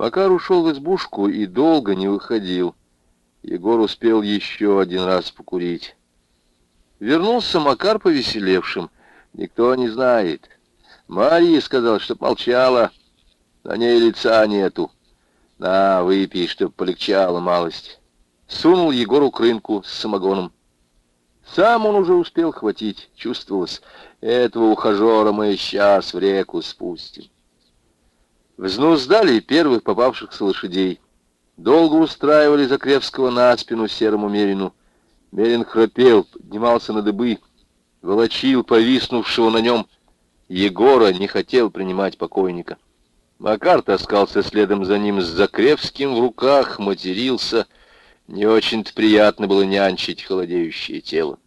Макар ушел в избушку и долго не выходил. Егор успел еще один раз покурить. Вернулся Макар повеселевшим. Никто не знает. Марья сказал, чтоб молчала. На ней лица нету. На, выпей, чтоб полегчало малость. Сунул Егору крынку с самогоном. Сам он уже успел хватить, чувствовалось. Этого ухажера мы сейчас в реку спустим. Взнуздали первых попавшихся лошадей. Долго устраивали Закревского на спину серому Мерину. Мерин храпел, поднимался на дыбы, волочил повиснувшего на нем. Егора не хотел принимать покойника. Макар таскался следом за ним с Закревским в руках, матерился. Не очень-то приятно было нянчить холодеющее тело.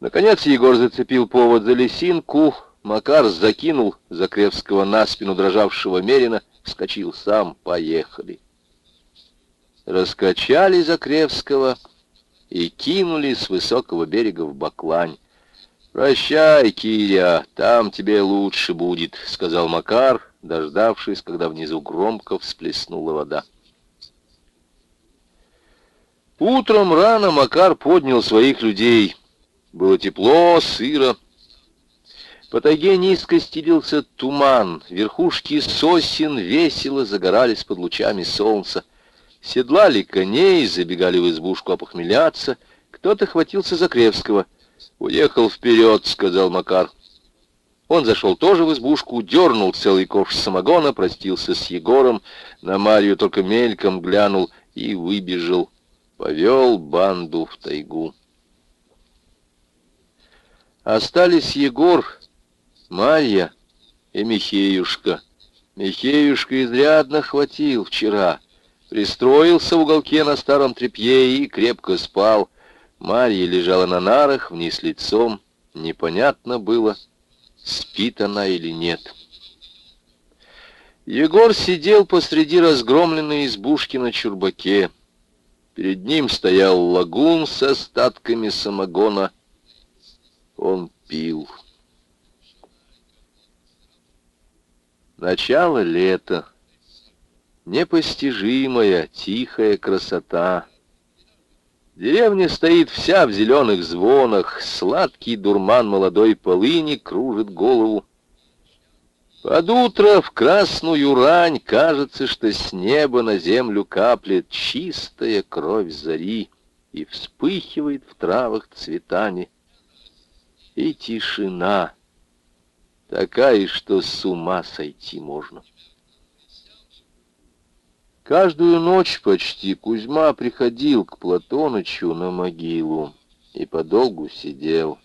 Наконец Егор зацепил повод за лесинку, Макар закинул Закревского на спину дрожавшего Мерина, вскочил сам, поехали. Раскачали Закревского и кинули с высокого берега в Баклань. «Прощай, Киря, там тебе лучше будет», — сказал Макар, дождавшись, когда внизу громко всплеснула вода. Утром рано Макар поднял своих людей. Было тепло, сыро. По тайге низко стелился туман, верхушки сосен весело загорались под лучами солнца. Седлали коней, забегали в избушку опохмеляться. Кто-то хватился за Кревского — «Уехал вперед», — сказал Макар. Он зашел тоже в избушку, дернул целый ковш самогона, простился с Егором, на Марию только мельком глянул и выбежал. Повел банду в тайгу. Остались Егор, Марья и Михеюшка. Михеюшка изрядно хватил вчера. Пристроился в уголке на старом тряпье и крепко спал. Марья лежала на нарах, вниз лицом. Непонятно было, спит она или нет. Егор сидел посреди разгромленной избушки на чурбаке. Перед ним стоял лагун с остатками самогона. Он пил. Начало лета. Непостижимая, тихая красота — Деревня стоит вся в зеленых звонах, сладкий дурман молодой полыни кружит голову. Под утро в красную рань кажется, что с неба на землю каплет чистая кровь зари и вспыхивает в травах цветами. И тишина такая, что с ума сойти можно. Каждую ночь почти Кузьма приходил к Платонычу на могилу и подолгу сидел,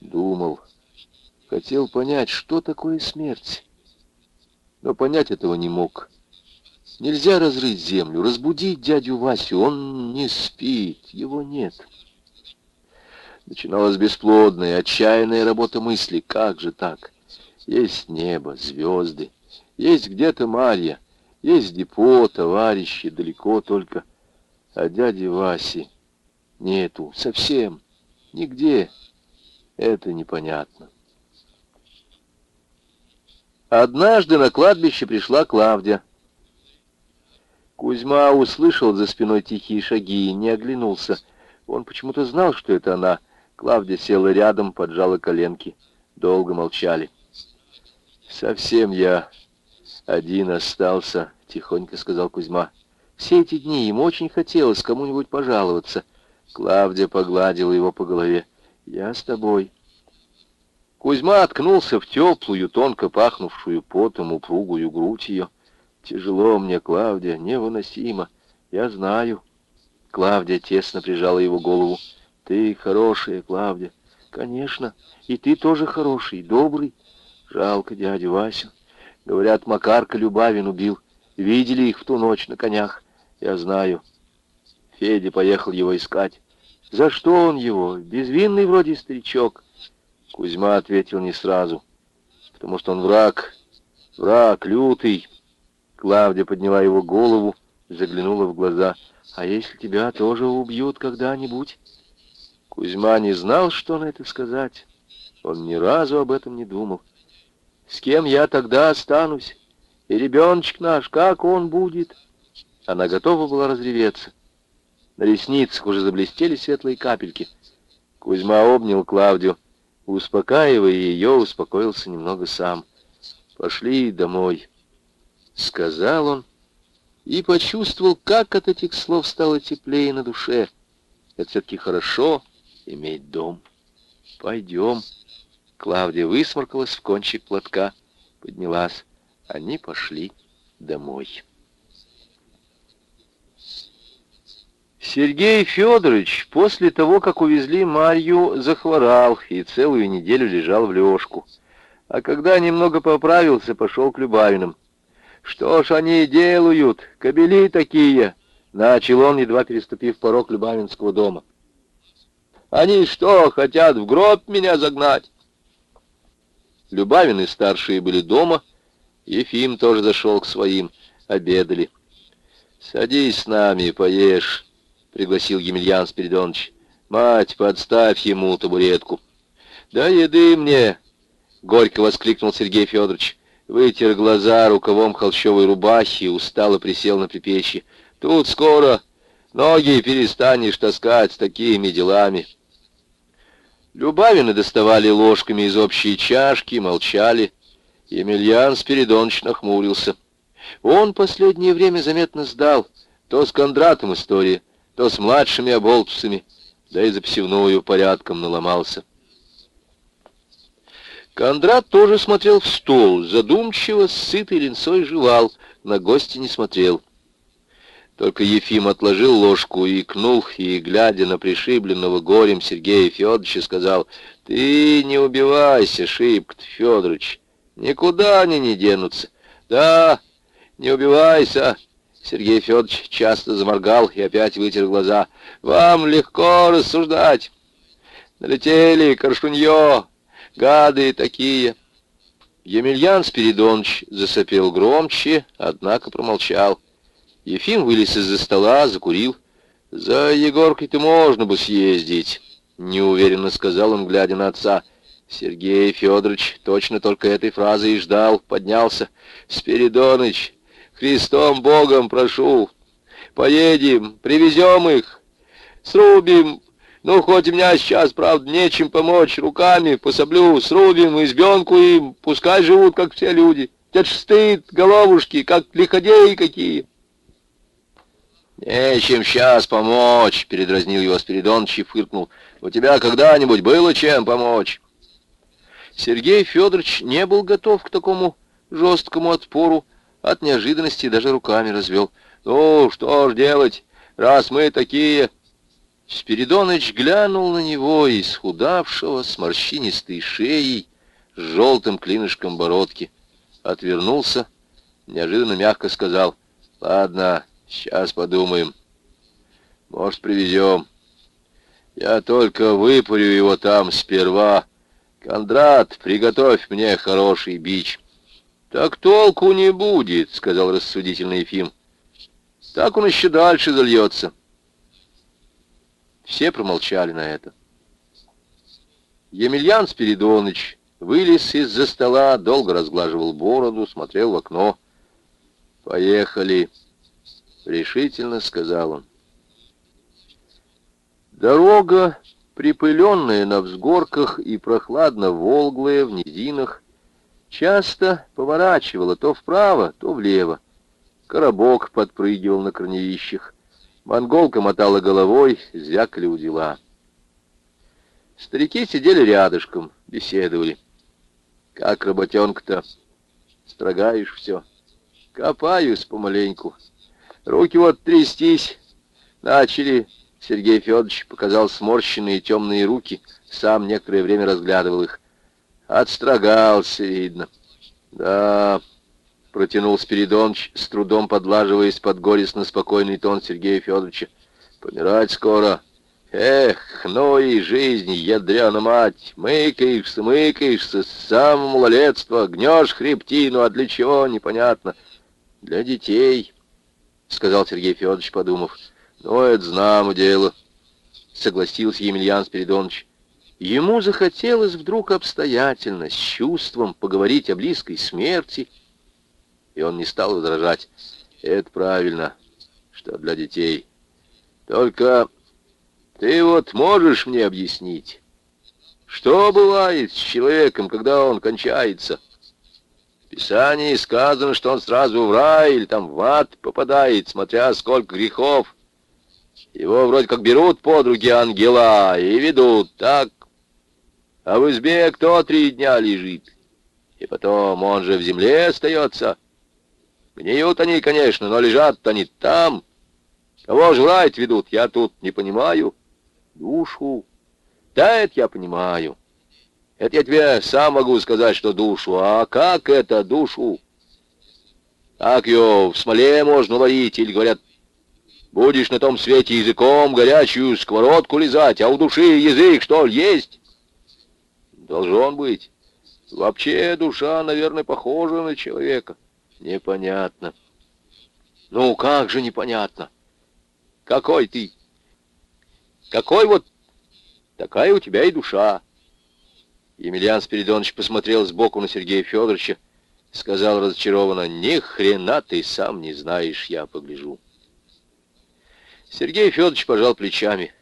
думал, хотел понять, что такое смерть. Но понять этого не мог. Нельзя разрыть землю, разбудить дядю Васю, он не спит, его нет. Начиналась бесплодная, отчаянная работа мысли, как же так? Есть небо, звезды, есть где-то Марья, есть депо, товарищи, далеко только. А дяди Васи нету совсем, нигде. Это непонятно. Однажды на кладбище пришла Клавдия. Кузьма услышал за спиной тихие шаги и не оглянулся. Он почему-то знал, что это она. Клавдия села рядом, поджала коленки. Долго молчали. «Совсем я «Один остался», — тихонько сказал Кузьма. «Все эти дни им очень хотелось кому-нибудь пожаловаться». Клавдия погладила его по голове. «Я с тобой». Кузьма откнулся в теплую, тонко пахнувшую потом упругую грудь ее. «Тяжело мне, Клавдия, невыносимо. Я знаю». Клавдия тесно прижала его голову. «Ты хорошая, Клавдия. Конечно. И ты тоже хороший, добрый. Жалко дядю Васю. Говорят, Макарка Любавин убил. Видели их в ту ночь на конях. Я знаю. Федя поехал его искать. За что он его? Безвинный вроде старичок. Кузьма ответил не сразу. Потому что он враг. Враг лютый. Клавдия подняла его голову, заглянула в глаза. А если тебя тоже убьют когда-нибудь? Кузьма не знал, что на это сказать. Он ни разу об этом не думал. С кем я тогда останусь? И ребеночек наш, как он будет? Она готова была разреветься. На ресницах уже заблестели светлые капельки. Кузьма обнял Клавдию. Успокаивая ее, успокоился немного сам. «Пошли домой», — сказал он, и почувствовал, как от этих слов стало теплее на душе. Это все-таки хорошо иметь дом. «Пойдем». Клавдия высморкалась в кончик платка, поднялась. Они пошли домой. Сергей Федорович после того, как увезли Марью, захворал и целую неделю лежал в лёжку. А когда немного поправился, пошел к Любавиным. «Что ж они делают? Кобели такие!» Начал он, едва переступив порог Любавинского дома. «Они что, хотят в гроб меня загнать?» Любавины старшие были дома, Ефим тоже зашел к своим, обедали. «Садись с нами, поешь», — пригласил Емельян Спиридонович. «Мать, подставь ему табуретку». «Да еды мне!» — горько воскликнул Сергей Федорович. Вытер глаза рукавом холщовой рубахи и устало присел на припечье. «Тут скоро ноги перестанешь таскать с такими делами». Любавины доставали ложками из общей чашки, молчали. Емельян Спиридонович нахмурился. Он последнее время заметно сдал. То с Кондратом история, то с младшими оболтусами, да и за псевную порядком наломался. Кондрат тоже смотрел в стол, задумчиво, с сытой линцой жевал, на гости не смотрел. Только Ефим отложил ложку и икнул, и, глядя на пришибленного горем Сергея Федоровича, сказал, «Ты не убивайся, шибко Федорович, никуда они не денутся». «Да, не убивайся», Сергей Федорович часто заморгал и опять вытер глаза. «Вам легко рассуждать. Налетели, коршунье, гады такие». Емельян Спиридонович засопел громче, однако промолчал. Ефим вылез из-за стола, закурил. «За Егоркой-то можно бы съездить», — неуверенно сказал он, глядя на отца. Сергей Федорович точно только этой фразы и ждал, поднялся. «Спиридоныч, Христом Богом прошу, поедем, привезем их, срубим, ну, хоть у меня сейчас, правда, нечем помочь, руками пособлю, срубим избенку им, пускай живут, как все люди. Ж стыд, головушки, как лиходеи какие». «Нечем сейчас помочь», — передразнил его Спиридоныч и фыркнул. «У тебя когда-нибудь было чем помочь?» Сергей Федорович не был готов к такому жесткому отпору, от неожиданности даже руками развел. «Ну, что ж делать, раз мы такие...» Спиридоныч глянул на него, исхудавшего, с морщинистой шеей, с желтым клинышком бородки. Отвернулся, неожиданно мягко сказал, «Ладно, Сейчас подумаем. Может, привезем. Я только выпарю его там сперва. Кондрат, приготовь мне хороший бич. Так толку не будет, сказал рассудительный Ефим. Так он еще дальше зальется. Все промолчали на это. Емельян Спиридоныч вылез из-за стола, долго разглаживал бороду, смотрел в окно. «Поехали!» — решительно сказал он. Дорога, припыленная на взгорках и прохладно-волглая в низинах, часто поворачивала то вправо, то влево. Коробок подпрыгивал на корневищах. Монголка мотала головой, звякали у дела. Старики сидели рядышком, беседовали. «Как работенка-то? Строгаешь все?» «Копаюсь помаленьку. Руки вот трястись начали. Сергей Федорович показал сморщенные темные руки, сам некоторое время разглядывал их. Отстрогался, видно. Да, протянул Спиридонович, с трудом подлаживаясь под горестно-спокойный тон Сергея Федоровича. Помирать скоро. Эх, ну и жизнь, ядрена мать, мыкаешься, мыкаешься, с самого малолетства, гнешь хребтину, а для чего, непонятно. Для детей сказал Сергей Федорович, подумав. «Ну, это знамо дело», — согласился Емельян Спиридонович. Ему захотелось вдруг обстоятельно, с чувством поговорить о близкой смерти, и он не стал возражать. Это правильно, что для детей. Только ты вот можешь мне объяснить, что бывает с человеком, когда он кончается? В Писании сказано, что он сразу в рай или там в ад попадает, смотря сколько грехов. Его вроде как берут под руки ангела и ведут так. А в избе кто три дня лежит? И потом он же в земле остается. Гниют они, конечно, но лежат-то они там. Кого жрать ведут, я тут не понимаю. Душу. Да, это я понимаю. Это я тебе сам могу сказать, что душу. А как это душу? Так ее в смоле можно ловить, или, говорят, будешь на том свете языком горячую сковородку лизать, а у души язык, что ли, есть? Должен быть. Вообще душа, наверное, похожа на человека. Непонятно. Ну, как же непонятно? Какой ты? Какой вот такая у тебя и душа? Емельян Спиридонович посмотрел сбоку на Сергея Федоровича, сказал разочарованно, «Ни хрена ты сам не знаешь, я погляжу». Сергей Федорович пожал плечами.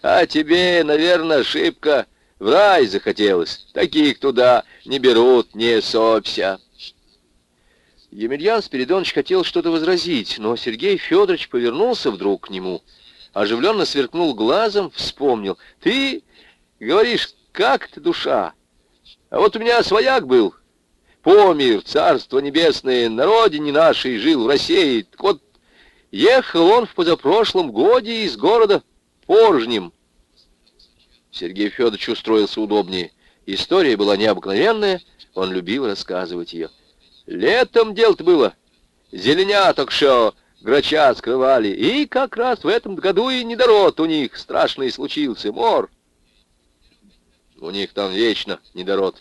«А тебе, наверное, ошибка в рай захотелось. Таких туда не берут, не сопся». Емельян Спиридонович хотел что-то возразить, но Сергей Федорович повернулся вдруг к нему, оживленно сверкнул глазом, вспомнил. «Ты говоришь, как ты душа? А вот у меня свояк был, помер, царство небесное, на родине нашей жил, в России. Так вот, ехал он в позапрошлом годе из города Поржнем». Сергей Федорович устроился удобнее. История была необыкновенная, он любил рассказывать ее. Летом дело-то было. Зеленяток шо, грача скрывали. И как раз в этом году и недород у них страшный случился, мор. У них там вечно недород,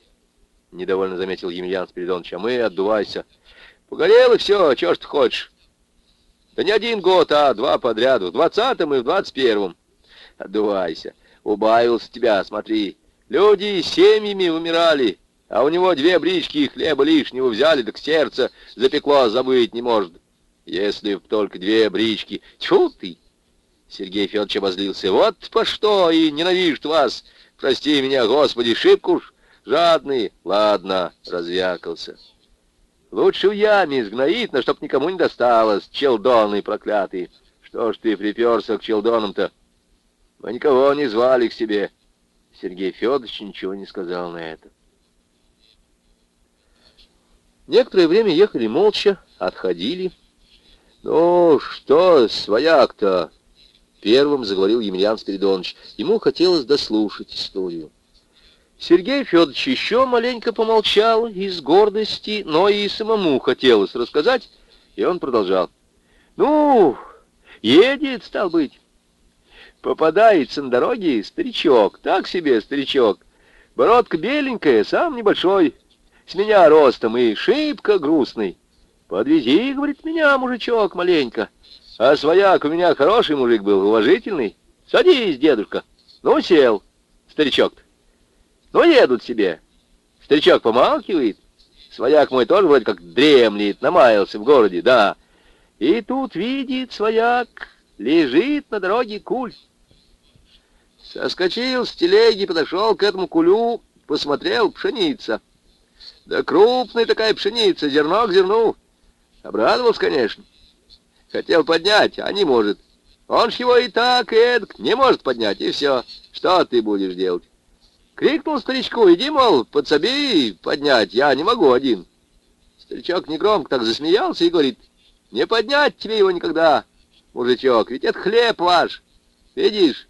недовольно заметил Емельян Спиридонович. А мы отдувайся. Погорело все, чё ж ты хочешь? Да не один год, а два подряд, в двадцатом и в двадцать первом. Отдувайся. Убавился тебя, смотри. Люди семьями умирали, а у него две брички и хлеба лишнего взяли, так сердце запекло, забыть не может. Если б только две брички. Тьфу ты! Сергей Федорович обозлился. Вот по что и ненавижу вас. Прости меня, Господи, шибко уж жадный. Ладно, развякался. Лучше в яме сгноит, но чтоб никому не досталось, челдоны проклятые. Что ж ты приперся к челдонам-то? Мы никого не звали к себе. Сергей Федорович ничего не сказал на это. Некоторое время ехали молча, отходили. «Ну, что, свояк-то?» Первым заговорил Емельян Спиридонович. Ему хотелось дослушать историю. Сергей Федорович еще маленько помолчал из гордости, но и самому хотелось рассказать, и он продолжал. «Ну, едет, стал быть. Попадается на дороге старичок, так себе старичок. Бородка беленькая, сам небольшой, с меня ростом и шибко грустный. Подвези, говорит, меня, мужичок, маленько. А свояк у меня хороший мужик был, уважительный. Садись, дедушка. Ну, сел, старичок-то. Ну, едут себе. Старичок помалкивает. Свояк мой тоже вроде как дремлет, намаялся в городе, да. И тут видит свояк, лежит на дороге куль. Соскочил с телеги, подошел к этому кулю, посмотрел, пшеница. Да крупная такая пшеница, зерно к зерну. Обрадовался, конечно. Хотел поднять, а не может. Он ж его и так, и эдак не может поднять, и все. Что ты будешь делать? Крикнул старичку, иди, мол, подсоби поднять, я не могу один. Старичок негромко так засмеялся и говорит, не поднять тебе его никогда, мужичок, ведь это хлеб ваш. Видишь,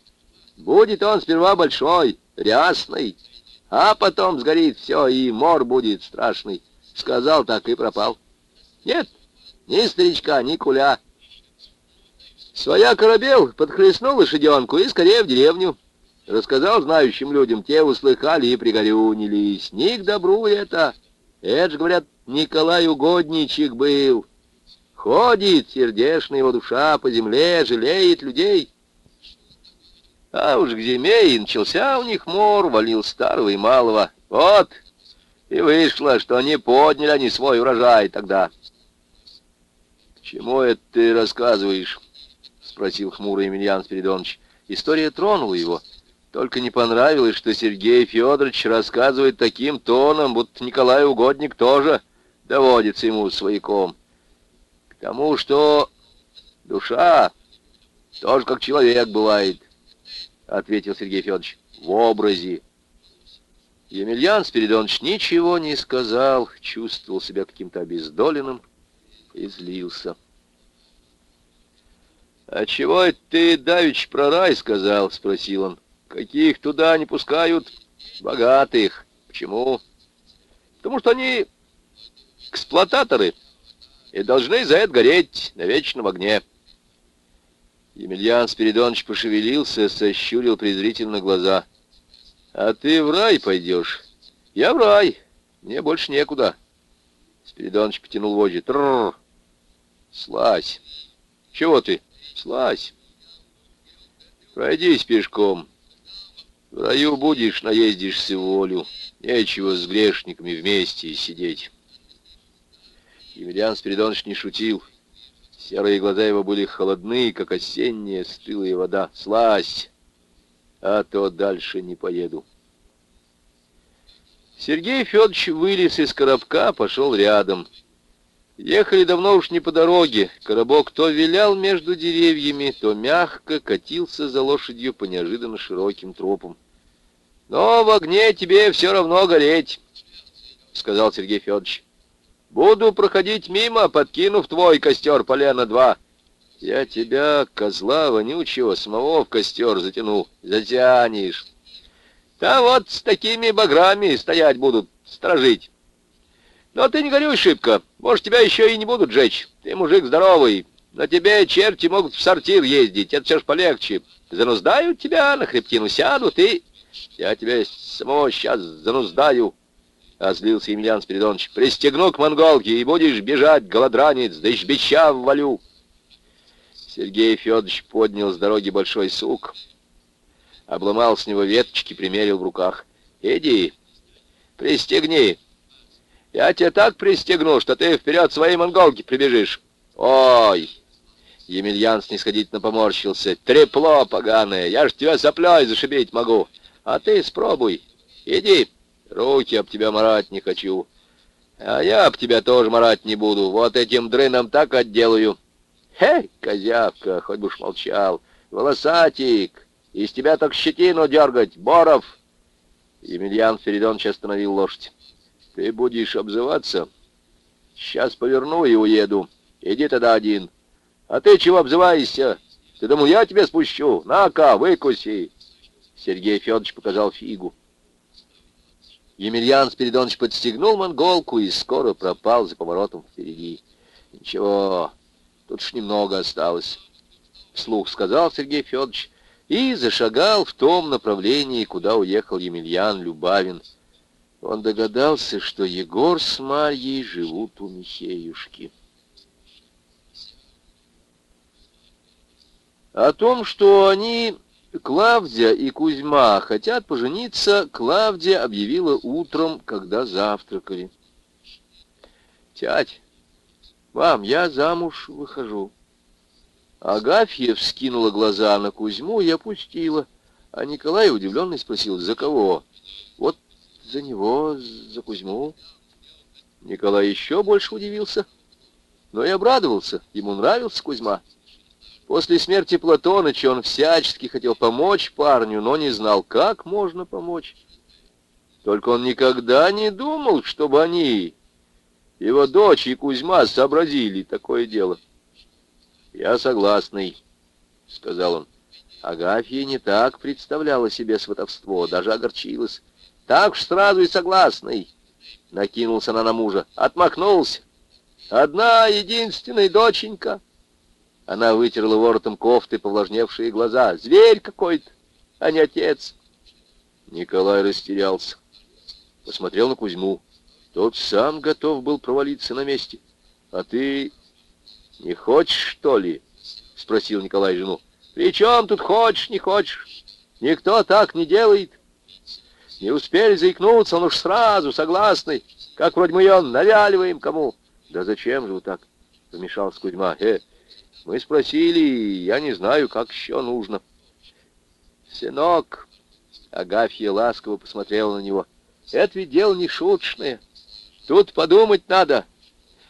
будет он сперва большой, рясный, а потом сгорит все, и мор будет страшный. Сказал так и пропал. Нет, ни старичка, ни куля. Своя корабел подхлестнул лошаденку и скорее в деревню. Рассказал знающим людям, те услыхали и пригорюнились. Не к добру это. Это ж, говорят, Николай Угодничек был. Ходит, сердешная его душа по земле, жалеет людей. А уж к зиме и начался у них мор, валил старого и малого. Вот, и вышло, что не подняли они свой урожай тогда. «Чему это ты рассказываешь?» — спросил хмурый Емельян Спиридонович. История тронула его. Только не понравилось, что Сергей Федорович рассказывает таким тоном, будто Николай Угодник тоже доводится ему свояком. К тому, что душа тоже как человек бывает, — ответил Сергей Федорович, — в образе. Емельян Спиридонович ничего не сказал, чувствовал себя каким-то обездоленным и злился. «А чего ты, Давич, про рай сказал?» — спросил он. «Каких туда не пускают? Богатых. Почему?» «Потому что они эксплуататоры и должны за это гореть на вечном огне». Емельян Спиридонович пошевелился, сощурил презрительно глаза. «А ты в рай пойдешь?» «Я в рай. Мне больше некуда». Спиридонович потянул вожжи. «Трррр! Слазь! Чего ты?» Слазь. Пройдись пешком. В раю будешь, наездишься волю. Нечего с грешниками вместе сидеть. Емельян Спиридонович не шутил. Серые глаза его были холодны, как осенняя стылая вода. Слазь, а то дальше не поеду. Сергей Федорович вылез из коробка, пошел рядом. Ехали давно уж не по дороге. Коробок то вилял между деревьями, то мягко катился за лошадью по неожиданно широким тропам. «Но в огне тебе все равно гореть», — сказал Сергей Федорович. «Буду проходить мимо, подкинув твой костер полена два. Я тебя, козла вонючего, самого в костер затяну. Затянешь. Да вот с такими баграми стоять будут, сторожить». Но ты не горюй шибко. Может, тебя еще и не будут жечь. Ты мужик здоровый. На тебе черти могут в сортир ездить. Это все ж полегче. Зануздают тебя, на хребтину сядут, и... Я тебя самого сейчас зануздаю. Озлился Емельян Спиридонович. Пристегну к монголке, и будешь бежать, голодранец, да ишь бича ввалю. Сергей Федорович поднял с дороги большой сук, обломал с него веточки, примерил в руках. «Иди, пристегни, я тебя так пристегну, что ты вперед своей монголки прибежишь. Ой!» Емельян снисходительно поморщился. «Трепло поганое! Я ж тебя соплей зашибить могу! А ты спробуй! Иди! Руки об тебя марать не хочу! А я об тебя тоже марать не буду! Вот этим дрыном так отделаю!» «Хе, козявка, хоть бы уж молчал! Волосатик! Из тебя так щетину дергать! Боров!» Емельян Феридонович остановил лошадь. Ты будешь обзываться? Сейчас поверну и уеду. Иди тогда один. А ты чего обзываешься? Ты думал, я тебе спущу? На-ка, выкуси. Сергей Федорович показал фигу. Емельян Спиридонович подстегнул монголку и скоро пропал за поворотом впереди. Ничего, тут ж немного осталось. Вслух сказал Сергей Федорович и зашагал в том направлении, куда уехал Емельян Любавин. Он догадался, что Егор с Марьей живут у Михеюшки. О том, что они, Клавдия и Кузьма, хотят пожениться, Клавдия объявила утром, когда завтракали. «Тять, мам, я замуж выхожу». Агафья вскинула глаза на Кузьму и опустила, а Николай удивленно спросил, «За кого?» «Вот за него, за Кузьму. Николай еще больше удивился, но и обрадовался. Ему нравился Кузьма. После смерти Платоныча он всячески хотел помочь парню, но не знал, как можно помочь. Только он никогда не думал, чтобы они, его дочь и Кузьма, сообразили такое дело. «Я согласный», — сказал он. Агафья не так представляла себе сватовство, даже огорчилась. Так уж сразу и согласный. Накинулся она на мужа. Отмахнулся. Одна единственная доченька. Она вытерла воротом кофты повлажневшие глаза. Зверь какой-то, а не отец. Николай растерялся. Посмотрел на Кузьму. Тот сам готов был провалиться на месте. А ты не хочешь, что ли? Спросил Николай жену. При чем тут хочешь, не хочешь? Никто так не делает. Не успели заикнуться, он уж сразу согласный. Как вроде мы ее навяливаем кому. Да зачем же вы так? — вмешался Кузьма. «Э, мы спросили, я не знаю, как еще нужно». «Сынок!» — Агафья ласково посмотрела на него. «Это ведь дело не шуточное. Тут подумать надо.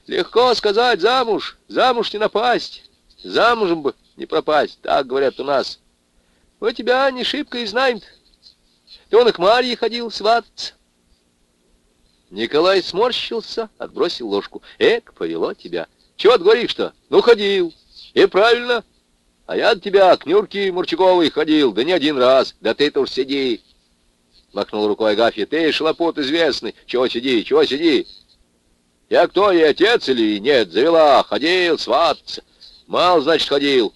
Легко сказать замуж, замуж не напасть. Замужем бы не пропасть, так говорят у нас. Мы тебя не шибко и знаем -то. Ты он и к Марье ходил свататься. Николай сморщился, отбросил ложку. Эк, повело тебя. Чего ты говоришь-то? Ну, ходил. И правильно. А я от тебя к Нюрке Мурчаковой ходил, да не один раз. Да ты-то уж сиди. Махнул рукой Агафья. Ты шалопут известный. Чего сиди, чего сиди? Я кто, и отец или нет? Завела, ходил, свататься. Мало, значит, ходил.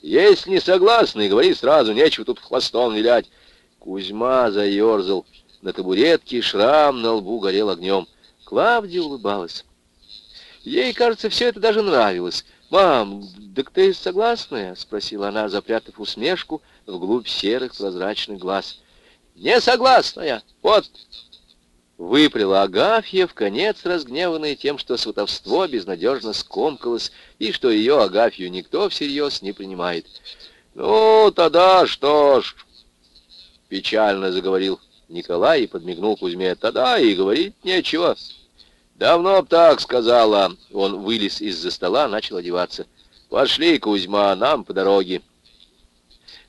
Если не согласны, говори сразу, нечего тут хвостом вилять. Кузьма заерзал. На табуретке шрам на лбу горел огнем. Клавдия улыбалась. Ей, кажется, все это даже нравилось. «Мам, так ты согласная?» — спросила она, запрятав усмешку вглубь серых прозрачных глаз. «Не согласная! Вот Выпряла Агафья, в конец разгневанная тем, что сватовство безнадежно скомкалось, и что ее, Агафью, никто всерьез не принимает. «Ну, тогда что ж...» — печально заговорил Николай и подмигнул Кузьме. «Тогда и говорить нечего. Давно б так сказала». Он вылез из-за стола, начал одеваться. «Пошли, Кузьма, нам по дороге».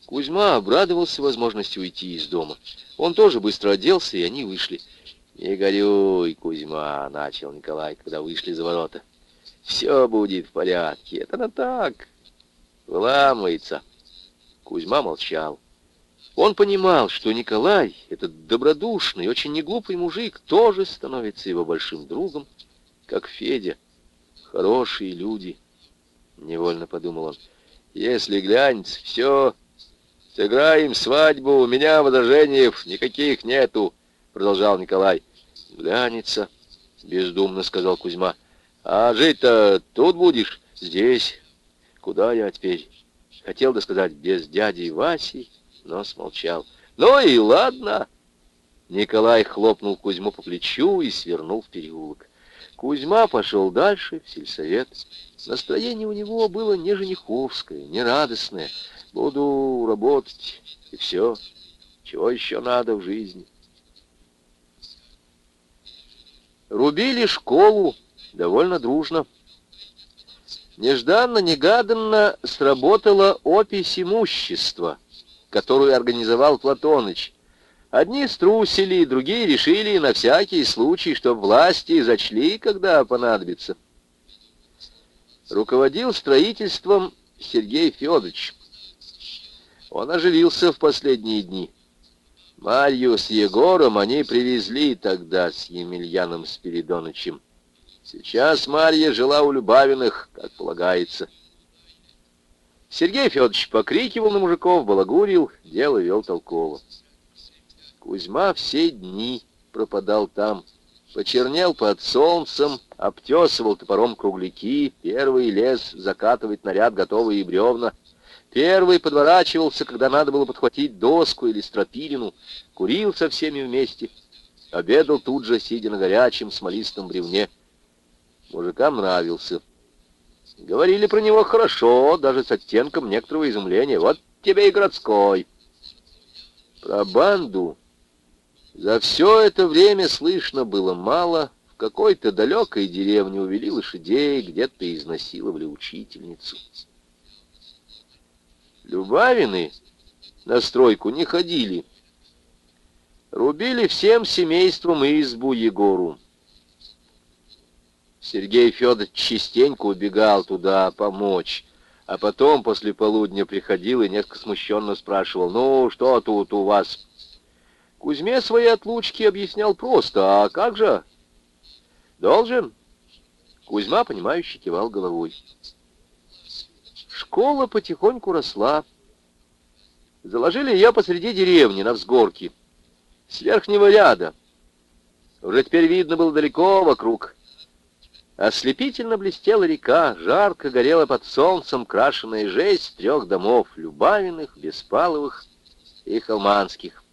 Кузьма обрадовался возможности уйти из дома. Он тоже быстро оделся, и они вышли. «Не горюй, Кузьма», — начал Николай, когда вышли за ворота. «Все будет в порядке. Это на так. Выламывается». Кузьма молчал. Он понимал, что Николай, этот добродушный, очень неглупый мужик, тоже становится его большим другом, как Федя. Хорошие люди, — невольно подумал он. Если глянется, все, сыграем свадьбу, у меня возражений никаких нету продолжал Николай. «Глянется», — бездумно сказал Кузьма. «А жить-то тут будешь? Здесь. Куда я теперь?» Хотел бы сказать «без дяди Васи», но смолчал. «Ну и ладно!» Николай хлопнул Кузьму по плечу и свернул в переулок. Кузьма пошел дальше, в сельсовет. Настроение у него было не жениховское, не радостное. Буду работать, и все. Чего еще надо в жизни? Рубили школу довольно дружно. Нежданно-негаданно сработала опись имущества, которую организовал Платоныч. Одни струсили, другие решили на всякий случай, что власти зачли, когда понадобится. Руководил строительством Сергей Федорович. Он оживился в последние дни. Марью с Егором они привезли тогда с Емельяном Спиридоновичем. Сейчас Марья жила у Любавиных, как полагается. Сергей Федорович покрикивал на мужиков, балагурил, дело вел толково. Кузьма все дни пропадал там, почернел под солнцем, обтесывал топором кругляки, первый лез закатывать наряд готовые бревна — Первый подворачивался, когда надо было подхватить доску или стропилину, курил со всеми вместе, обедал тут же, сидя на горячем смолистом бревне. Мужикам нравился. Говорили про него хорошо, даже с оттенком некоторого изумления. Вот тебе и городской. Про банду за все это время слышно было мало. В какой-то далекой деревне увели лошадей, где-то изнасиловали учительницу. Любавины на стройку не ходили. Рубили всем семейством избу Егору. Сергей Федорович частенько убегал туда помочь, а потом после полудня приходил и несколько смущенно спрашивал, «Ну, что тут у вас?» Кузьме свои отлучки объяснял просто, «А как же?» «Должен?» Кузьма, понимающе кивал головой. Школа потихоньку росла. Заложили ее посреди деревни, на взгорке, с верхнего ряда. Уже теперь видно было далеко вокруг. Ослепительно блестела река, жарко горела под солнцем крашеная жесть трех домов, Любавиных, Беспаловых и Холманских.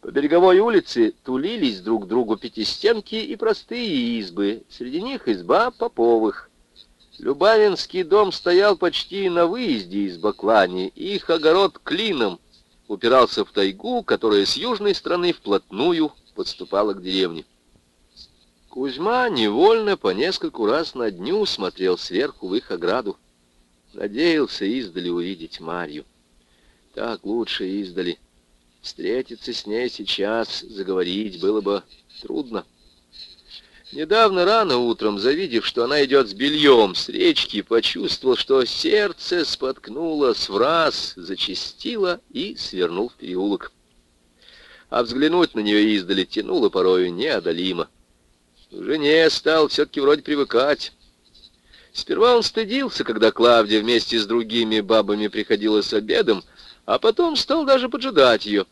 По береговой улице тулились друг другу пятистенки и простые избы, среди них изба Поповых, Любавинский дом стоял почти на выезде из Баклани, их огород клином упирался в тайгу, которая с южной стороны вплотную подступала к деревне. Кузьма невольно по нескольку раз на дню смотрел сверху в их ограду. Надеялся издали увидеть Марью. Так лучше издали. Встретиться с ней сейчас, заговорить было бы трудно. Недавно рано утром, завидев, что она идет с бельем с речки, почувствовал, что сердце споткнулось в раз, зачастило и свернул в переулок. А взглянуть на нее издали тянуло порою неодолимо. К жене стал все-таки вроде привыкать. Сперва он стыдился, когда Клавдия вместе с другими бабами приходила с обедом, а потом стал даже поджидать ее.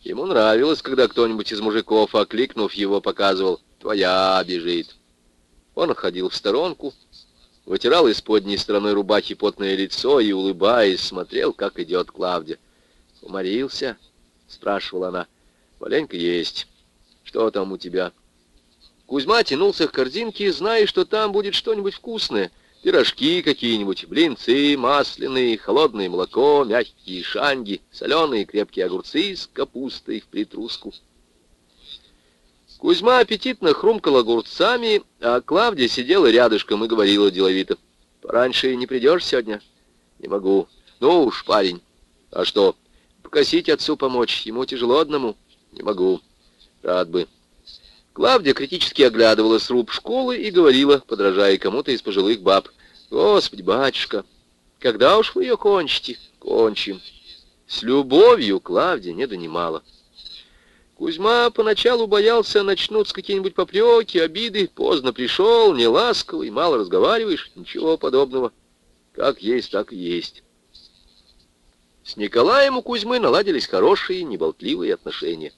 Ему нравилось, когда кто-нибудь из мужиков, окликнув его, показывал «Твоя бежит». Он отходил в сторонку, вытирал исподней стороной рубахи потное лицо и, улыбаясь, смотрел, как идет Клавдия. «Уморился?» — спрашивала она. «Маленько есть. Что там у тебя?» Кузьма тянулся к корзинке, зная, что там будет что-нибудь вкусное. Пирожки какие-нибудь, блинцы масляные, холодное молоко, мягкие шанги, соленые крепкие огурцы с капустой в притруску. Кузьма аппетитно хрумкал огурцами, а Клавдия сидела рядышком и говорила деловито. «Пораньше не придешь сегодня?» «Не могу». «Ну уж, парень». «А что?» «Покосить отцу помочь. Ему тяжело одному». «Не могу». «Рад бы». Клавдия критически оглядывала сруб школы и говорила, подражая кому-то из пожилых баб, «Господи, батюшка, когда уж вы ее кончите?» «Кончим». С любовью Клавдия не донимала. Кузьма поначалу боялся, начнутся какие-нибудь попреки, обиды. Поздно пришел, не ласковый, мало разговариваешь, ничего подобного. Как есть, так и есть. С Николаем у Кузьмы наладились хорошие, неболтливые отношения.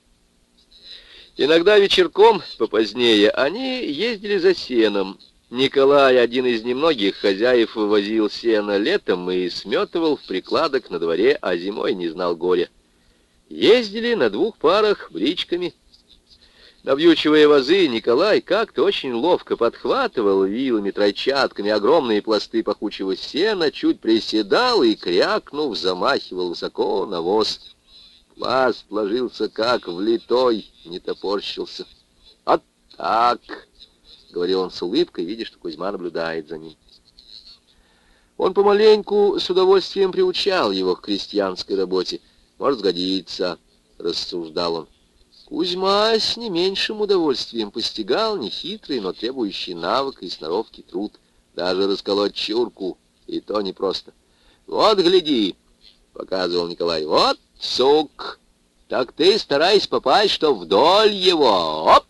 Иногда вечерком, попозднее, они ездили за сеном. Николай, один из немногих хозяев, вывозил сено летом и сметывал в прикладок на дворе, а зимой не знал горя. Ездили на двух парах бричками. Навьючивая вазы, Николай как-то очень ловко подхватывал вилами, тройчатками огромные пласты пахучего сена, чуть приседал и, крякнув, замахивал высоко на воз. Пласт ложился как влитой, не топорщился. «Вот так!» — говорил он с улыбкой, видя, что Кузьма наблюдает за ним. Он помаленьку с удовольствием приучал его к крестьянской работе. «Может, сгодится», — рассуждал он. Кузьма с не меньшим удовольствием постигал нехитрый, но требующий навыка и сноровки труд. Даже расколоть чурку, и то непросто. «Вот, гляди!» — показывал Николай. «Вот сук! Так ты старайся попасть, что вдоль его! Оп!»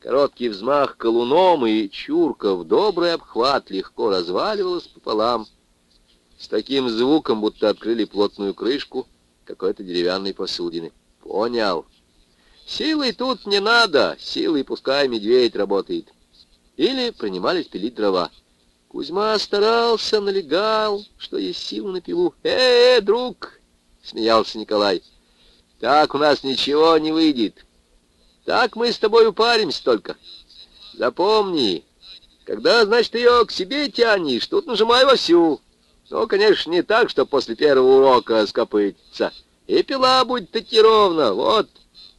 Короткий взмах колуном, и чурка в добрый обхват легко разваливалась пополам. С таким звуком, будто открыли плотную крышку какой-то деревянной посудины. «Понял. Силой тут не надо, силой пускай медведь работает». Или принимались пилить дрова. Кузьма старался, налегал, что есть сил на пилу. «Э, -э друг, — смеялся Николай. «Так у нас ничего не выйдет. Так мы с тобой упаримся только. Запомни, когда, значит, ее к себе тянешь, тут нажимай вовсю. Ну, конечно, не так, что после первого урока скопытиться. И пила будет таки ровно, вот.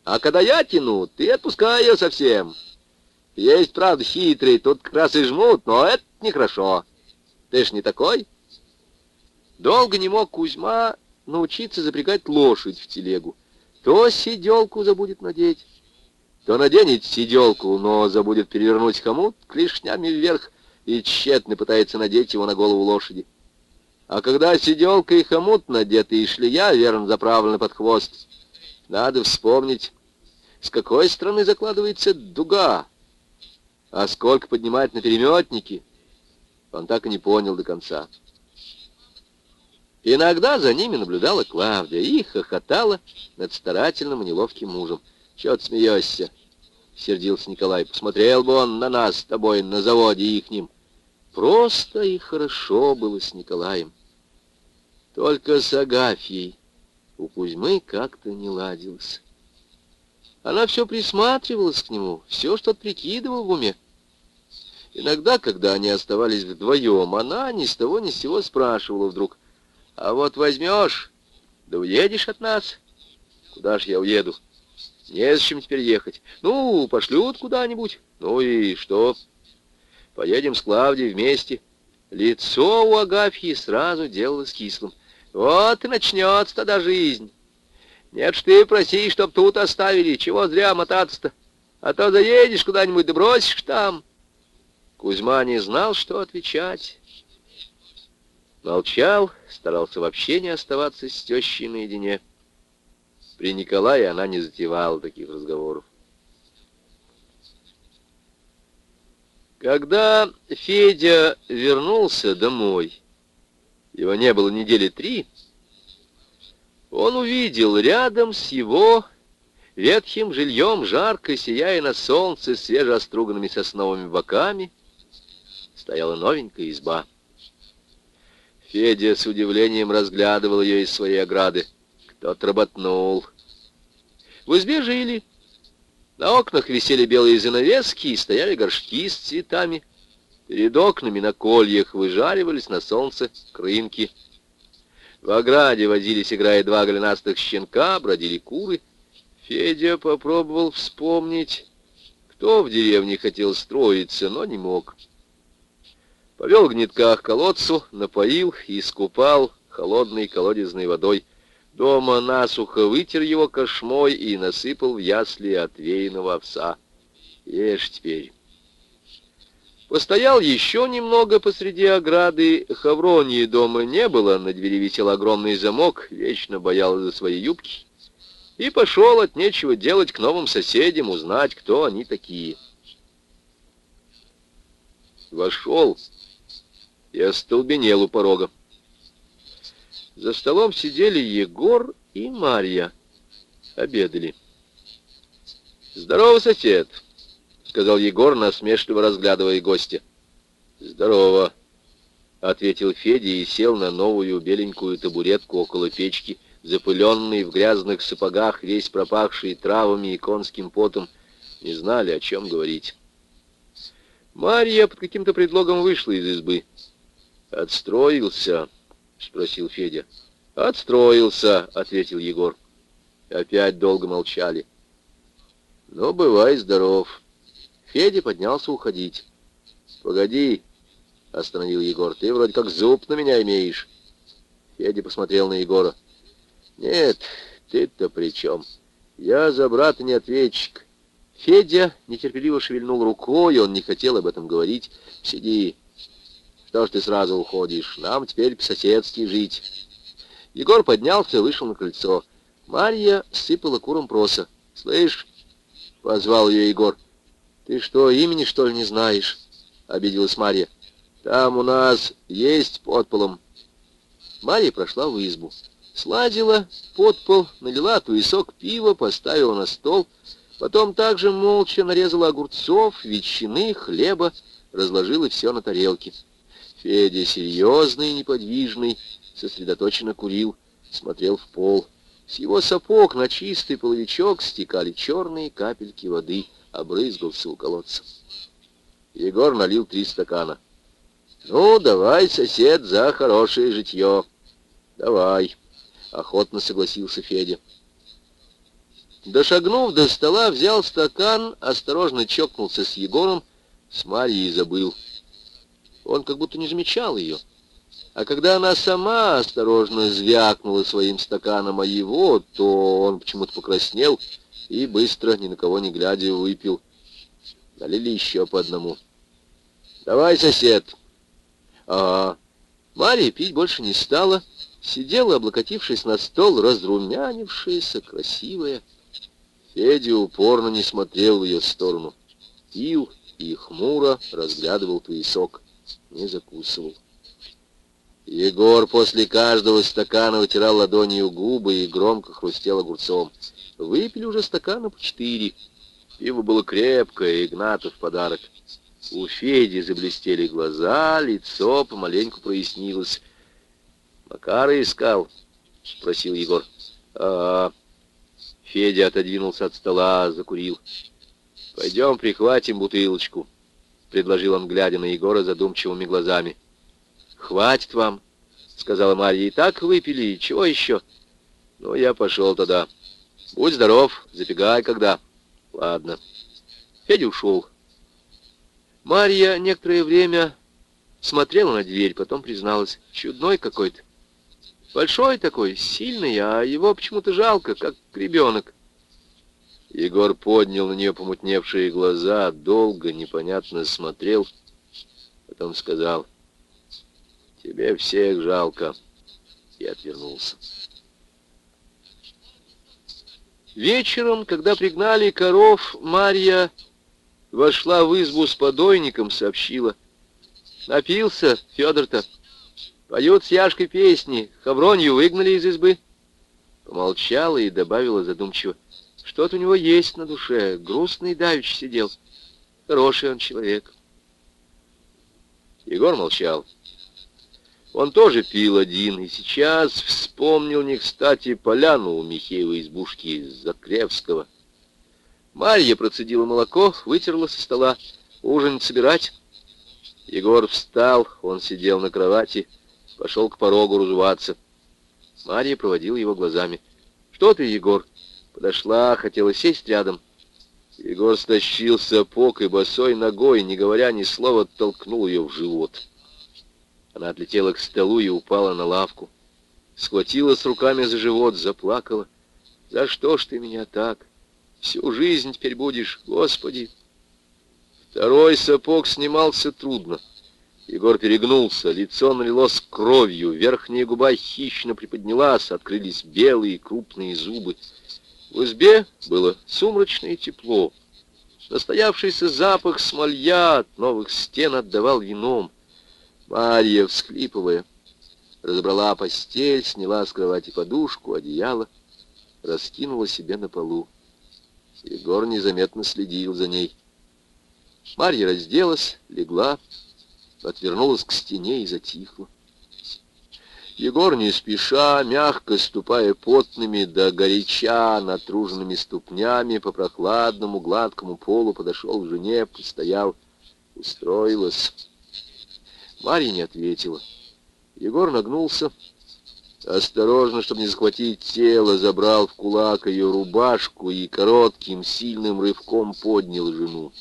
А когда я тяну, ты отпускай ее совсем. Есть, правда, хитрые, тут как раз и жмут, но это нехорошо. Ты ж не такой?» Долго не мог Кузьма научиться запрягать лошадь в телегу. То сиделку забудет надеть, то наденет сиделку, но забудет перевернуть хомут клешнями вверх и тщетно пытается надеть его на голову лошади. А когда сиделка и хомут надеты, и шлея верно заправлены под хвост, надо вспомнить, с какой стороны закладывается дуга, а сколько поднимает на переметнике, он так и не понял до конца. Иногда за ними наблюдала Клавдия и хохотала над старательным и неловким мужем. «Чего ты смеешься?» — сердился Николай. «Посмотрел бы он на нас с тобой на заводе ихним». Просто и хорошо было с Николаем. Только с Агафьей у Кузьмы как-то не ладилось. Она все присматривалась к нему, все что-то прикидывала в уме. Иногда, когда они оставались вдвоем, она ни с того ни с сего спрашивала вдруг, «А вот возьмешь, да уедешь от нас?» «Куда ж я уеду?» «Незачем теперь ехать. Ну, пошлют куда-нибудь. Ну и что?» «Поедем с Клавдией вместе». Лицо у Агафьи сразу делалось кислым. «Вот и начнется тогда жизнь. Нет ж ты проси, чтоб тут оставили. Чего зря мотаться-то? А то заедешь куда-нибудь да бросишь там». Кузьма не знал, что отвечать. Молчал, старался вообще не оставаться с тещей наедине. При Николае она не затевала таких разговоров. Когда Федя вернулся домой, его не было недели три, он увидел рядом с его ветхим жильем, жарко сияя на солнце свежеоструганными сосновыми боками, стояла новенькая изба. Федя с удивлением разглядывал ее из своей ограды. Кто-то работнул. В избе жили. На окнах висели белые занавески и стояли горшки с цветами. Перед окнами на кольях выжаривались на солнце крынки. В ограде водились, играя два голенастых щенка, бродили куры. Федя попробовал вспомнить, кто в деревне хотел строиться, но не мог. Повел гнетка к колодцу, напоил и искупал холодной колодезной водой. Дома насухо вытер его кошмой и насыпал в ясли отвеянного овса. Ешь теперь. Постоял еще немного посреди ограды. Хавронии дома не было, на двери висел огромный замок, вечно боялась за свои юбки. И пошел от нечего делать к новым соседям, узнать, кто они такие. Вошел и остолбенел у порога. За столом сидели Егор и Марья. Обедали. «Здорово, сосед!» — сказал Егор, насмешливо разглядывая гостя. «Здорово!» — ответил Федя и сел на новую беленькую табуретку около печки, запыленный в грязных сапогах, весь пропахший травами и конским потом. Не знали, о чем говорить. Марья под каким-то предлогом вышла из избы. «Отстроился?» — спросил Федя. «Отстроился», — ответил Егор. Опять долго молчали. «Ну, бывай здоров». Федя поднялся уходить. «Погоди», — остановил Егор, — «ты вроде как зуб на меня имеешь». Федя посмотрел на Егора. «Нет, ты-то при чем? Я за брата не ответчик». Федя нетерпеливо шевельнул рукой, он не хотел об этом говорить. «Сиди, что ж ты сразу уходишь? Нам теперь по-соседски жить. Егор поднялся и вышел на крыльцо. Марья сыпала куром проса. «Слышь?» — позвал ее Егор. «Ты что, имени, что ли, не знаешь?» — обиделась Марья. «Там у нас есть под полом». Марья прошла в избу. Сладила под пол, налила туесок пива, поставила на стол. Потом также молча нарезала огурцов, ветчины, хлеба, разложила все на тарелке. Федя, серьезный и неподвижный, сосредоточенно курил, смотрел в пол. С его сапог на чистый половичок стекали черные капельки воды, обрызгался у колодца. Егор налил три стакана. «Ну, давай, сосед, за хорошее житье». «Давай», — охотно согласился Федя. Дошагнув до стола, взял стакан, осторожно чокнулся с Егором, с Марьей забыл он как будто не замечал ее. А когда она сама осторожно звякнула своим стаканом о его, то он почему-то покраснел и быстро, ни на кого не глядя, выпил. Налили еще по одному. «Давай, сосед!» А Мария пить больше не стала, сидела, облокотившись на стол, разрумянившаяся, красивая. Федя упорно не смотрел в ее сторону. Пил и хмуро разглядывал туесок не закусывал. Егор после каждого стакана вытирал ладонью губы и громко хрустел огурцом. Выпили уже стакана по четыре. Пиво было крепкое, Игнатов подарок. У Феди заблестели глаза, лицо помаленьку прояснилось. «Макара искал?» — спросил Егор. «А...» Федя отодвинулся от стола, закурил. «Пойдем прихватим бутылочку». Предложил он, глядя на Егора задумчивыми глазами. «Хватит вам», — сказала Марья, — «и так выпили, чего еще?» «Ну, я пошел тогда. Будь здоров, запегай когда». «Ладно». Федя ушел. Марья некоторое время смотрела на дверь, потом призналась. Чудной какой-то. Большой такой, сильный, а его почему-то жалко, как ребенок. Егор поднял на нее помутневшие глаза, долго, непонятно смотрел, потом сказал, «Тебе всех жалко», и отвернулся. Вечером, когда пригнали коров, Марья вошла в избу с подойником, сообщила. Напился Федор-то. Поют с Яшкой песни, Хавронью выгнали из избы. Помолчала и добавила задумчиво. Что-то у него есть на душе, грустный давич сидел. Хороший он человек. Егор молчал. Он тоже пил один, и сейчас вспомнил не кстати поляну у Михеевой избушки из Закревского. Марья процедила молоко, вытерла со стола. Ужин собирать? Егор встал, он сидел на кровати, пошел к порогу разуваться. Марья проводила его глазами. «Что ты, Егор?» Подошла, хотела сесть рядом. Егор стащил сапог и босой ногой, не говоря ни слова, толкнул ее в живот. Она отлетела к столу и упала на лавку. Схватилась руками за живот, заплакала. «За что ж ты меня так? Всю жизнь теперь будешь, Господи!» Второй сапог снимался трудно. Егор перегнулся, лицо налилось кровью, верхняя губа хищно приподнялась, открылись белые крупные зубы. В избе было сумрачно и тепло. Настоявшийся запах смолья от новых стен отдавал вином. Марья, всхлипывая, разобрала постель, сняла с кровати подушку, одеяло, раскинула себе на полу. Егор незаметно следил за ней. Марья разделась, легла, отвернулась к стене и затихла. Егор не спеша, мягко ступая потными до горяча натруженными ступнями по прохладному гладкому полу, подошел к жене, постоял, устроилась. Марья не ответила. Егор нагнулся, осторожно, чтобы не захватить тело, забрал в кулак ее рубашку и коротким, сильным рывком поднял жену.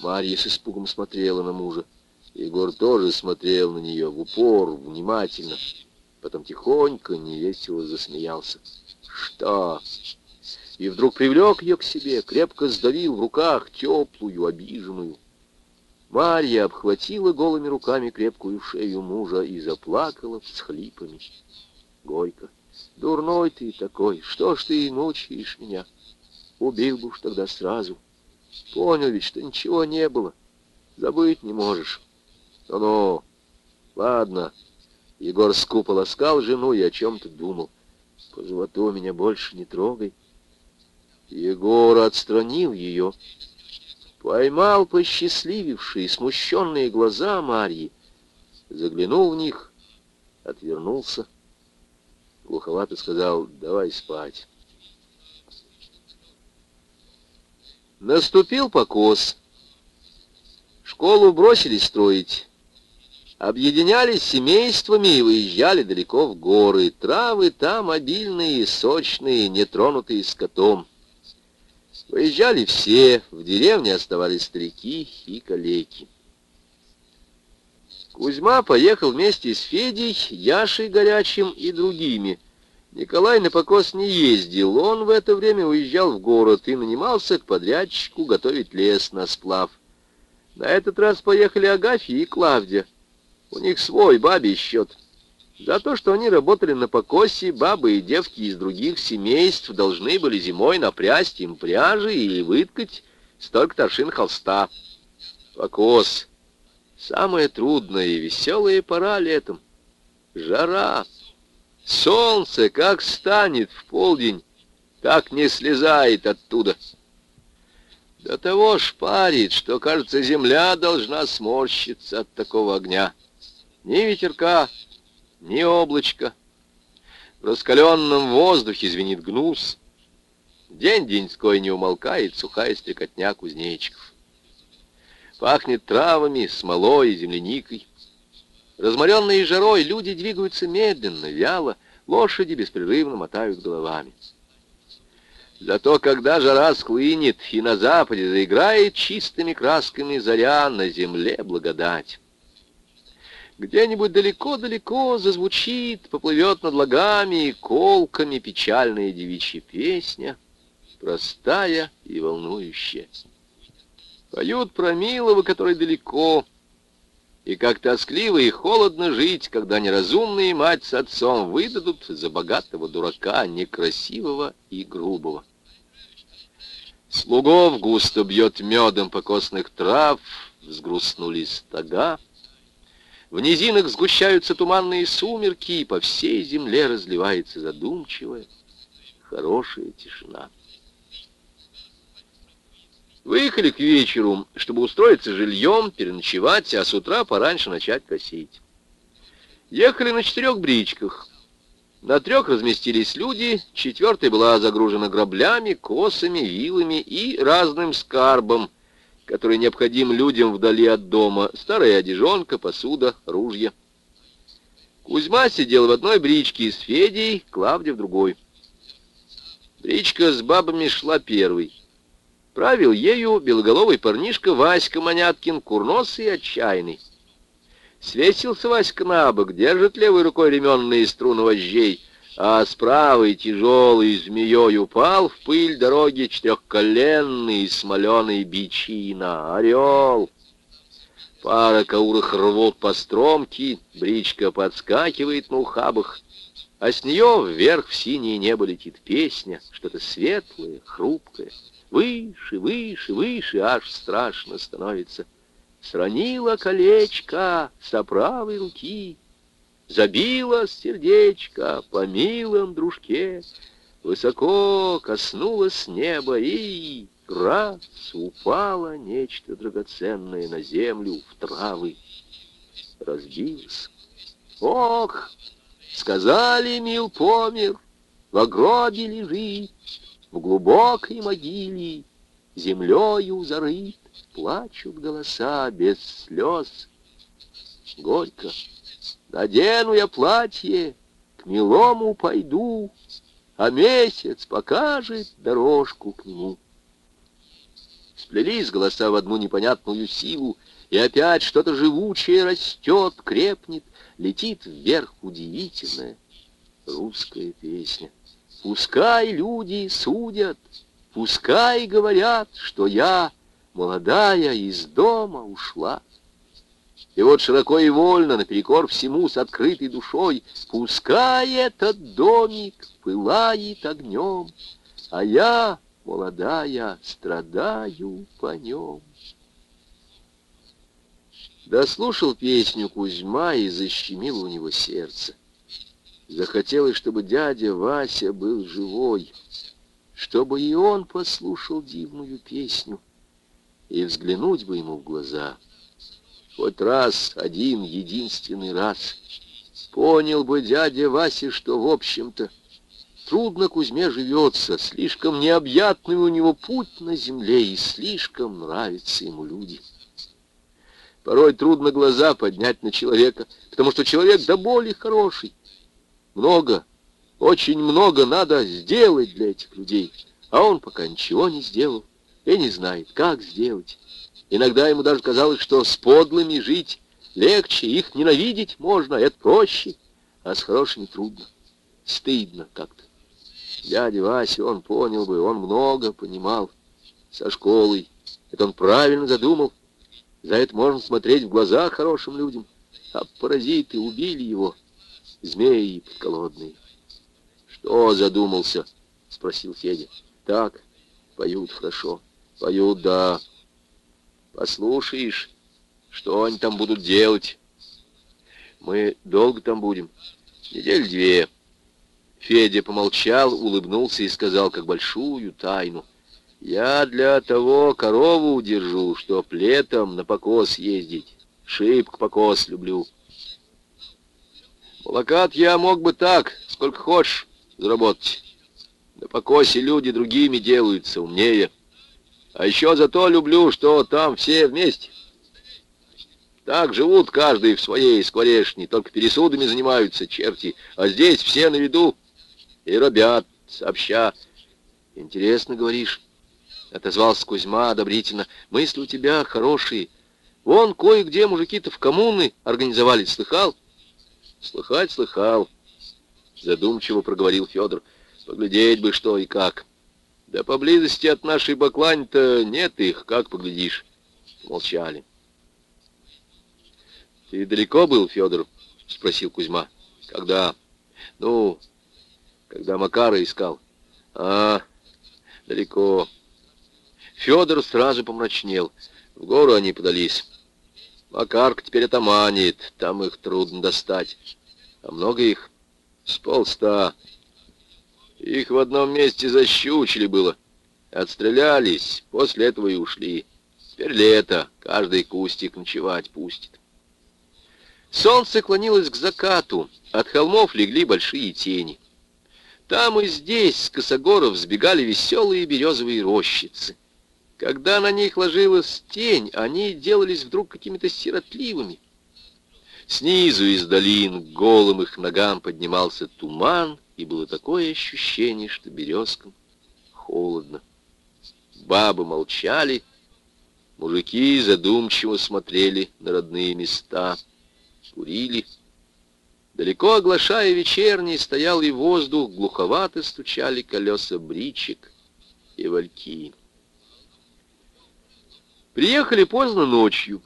Марья с испугом смотрела на мужа. Егор тоже смотрел на нее в упор, внимательно. Потом тихонько, невесело засмеялся. «Что?» И вдруг привлек ее к себе, крепко сдавил в руках теплую, обиженную. Марья обхватила голыми руками крепкую шею мужа и заплакала всхлипами. Горько. «Дурной ты такой, что ж ты мучаешь меня? Убил бы уж тогда сразу. Понял ведь, что ничего не было. Забыть не можешь». «Ну-ну, ладно». Егор скупо ласкал жену и о чем-то думал. «По животу меня больше не трогай». Егор отстранил ее, поймал посчастливившие, смущенные глаза Марьи, заглянул в них, отвернулся, глуховато сказал «давай спать». Наступил покос. Школу бросили строить. Объединялись семействами и выезжали далеко в горы. Травы там обильные, сочные, нетронутые скотом. Выезжали все, в деревне оставались старики и калеки. Кузьма поехал вместе с Федей, Яшей Горячим и другими. Николай на покос не ездил, он в это время уезжал в город и нанимался к подрядчику готовить лес на сплав. На этот раз поехали Агафья и Клавдия. У них свой бабий счет. За то, что они работали на покосе, бабы и девки из других семейств должны были зимой напрясть им пряжи или выткать столько торшин холста. Покос. Самая трудная и веселая пора летом. Жара. Солнце как станет в полдень, так не слезает оттуда. До того шпарит, что, кажется, земля должна сморщиться от такого огня. Ни ветерка, ни облачка. В раскаленном воздухе звенит гнус. День деньской не умолкает сухая стрекотня кузнечиков. Пахнет травами, смолой и земляникой. Разморенные жарой люди двигаются медленно, вяло, лошади беспрерывно мотают головами. Зато когда жара схлынет и на западе заиграет чистыми красками заря, на земле благодать. Где-нибудь далеко-далеко зазвучит, поплывет над лагами и колками печальная девичья песня, простая и волнующая. Поют про милого, который далеко, и как тоскливо и холодно жить, когда неразумные мать с отцом выдадут за богатого дурака, некрасивого и грубого. Слугов густо бьет медом покосных трав, взгрустнулись стога. В низинах сгущаются туманные сумерки, и по всей земле разливается задумчивая, хорошая тишина. Выехали к вечеру, чтобы устроиться жильем, переночевать, а с утра пораньше начать косить. Ехали на четырех бричках. На трех разместились люди, четвертая была загружена граблями, косами, вилами и разным скарбом, который необходим людям вдали от дома. Старая одежонка, посуда, ружья. Кузьма сидел в одной бричке с Федей, Клавдия в другой. Бричка с бабами шла первой. Правил ею белоголовый парнишка Васька Маняткин, курносый и отчаянный. Свесился Васька на бок, держит левой рукой ременные струны вожжей, а с правой тяжелой змеей упал в пыль дороги четырехколенный смоленый бичина. Орел! Пара каурых рвут по стромке, бричка подскакивает на ухабах, а с нее вверх в синее небо летит песня, что-то светлое, хрупкое. Выше, выше, выше, аж страшно становится — Сранила колечко со правой руки, Забила сердечко по милом дружке, Высоко коснулось неба и раз упало нечто драгоценное на землю, в травы. Разбилось. Ох, сказали, мил помер, в гробе лежит, в глубокой могиле, землею зарыт плачут голоса без слез. Горько. Надену я платье, к милому пойду, а месяц покажет дорожку к нему. Сплелись голоса в одну непонятную силу, и опять что-то живучее растет, крепнет, летит вверх удивительная русская песня. Пускай люди судят, пускай говорят, что я молодая, из дома ушла. И вот широко и вольно, наперекор всему, с открытой душой, Пускай этот домик пылает огнем, А я, молодая, страдаю по нем. Дослушал песню Кузьма и защемило у него сердце. Захотелось, чтобы дядя Вася был живой, чтобы и он послушал дивную песню и взглянуть бы ему в глаза. Хоть раз, один, единственный раз. Понял бы дядя Вася, что, в общем-то, трудно Кузьме живется, слишком необъятный у него путь на земле, и слишком нравятся ему люди. Порой трудно глаза поднять на человека, потому что человек до боли хороший. Много, очень много надо сделать для этих людей, а он пока ничего не сделал и не знает, как сделать. Иногда ему даже казалось, что с подлыми жить легче, их ненавидеть можно, это проще, а с хорошими трудно. Стыдно как-то. Дядя Вася, он понял бы, он много понимал со школой. Это он правильно задумал. За это можно смотреть в глаза хорошим людям. А паразиты убили его, змеи подколодные. «Что задумался?» — спросил Федя. «Так, поют хорошо». Поют, да. Послушаешь, что они там будут делать? Мы долго там будем? Недель две. Федя помолчал, улыбнулся и сказал, как большую тайну. Я для того корову удержу, чтоб летом на покос ездить. Шибко покос люблю. Молокат я мог бы так, сколько хочешь, заработать. На покосе люди другими делаются, умнее. А еще зато люблю, что там все вместе. Так живут каждый в своей скворечне, только пересудами занимаются черти, а здесь все на виду и робят сообща. Интересно говоришь, отозвался Кузьма одобрительно. Мысли у тебя хорошие. Вон кое-где мужики-то в коммуны организовали, слыхал? Слыхать слыхал, задумчиво проговорил Федор. Поглядеть бы что и как. Да поблизости от нашей баклань-то нет их, как поглядишь. Молчали. «Ты далеко был, Федор?» — спросил Кузьма. «Когда?» «Ну, когда Макара искал». «А, далеко». Федор сразу помрачнел. В гору они подались. Макарка теперь атаманит, там их трудно достать. А много их? С полста. Их в одном месте защучили было. Отстрелялись, после этого и ушли. Теперь лето, каждый кустик ночевать пустит. Солнце клонилось к закату, от холмов легли большие тени. Там и здесь с косогоров сбегали веселые березовые рощицы. Когда на них ложилась тень, они делались вдруг какими-то сиротливыми. Снизу из долин к голым их ногам поднимался туман, и было такое ощущение, что березкам холодно. Бабы молчали, мужики задумчиво смотрели на родные места — курили. Далеко оглашая вечерний, стоял и воздух, глуховато стучали колеса бричек и вальки. Приехали поздно ночью.